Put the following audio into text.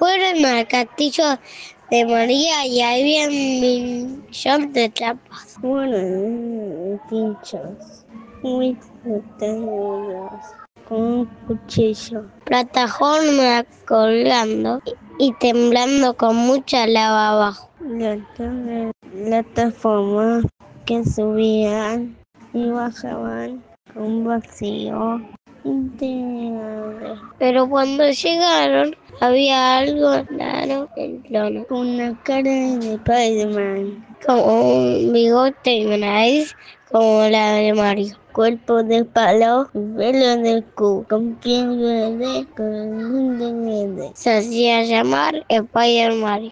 Fueron al castillo de María y había un millón de trampas. Fueron pinchos muy protegidos con un cuchillo. Plataforma colgando y temblando con mucha lava abajo. La plataforma que subían y bajaban un vacío. Pero cuando llegaron había algo raro en el trono, Una cara de Spider-Man, como un bigote y una nariz como la de Mario. cuerpo de palo pelo de cu, con piel verde, con dientes verdes. Se hacía llamar Spider Mario.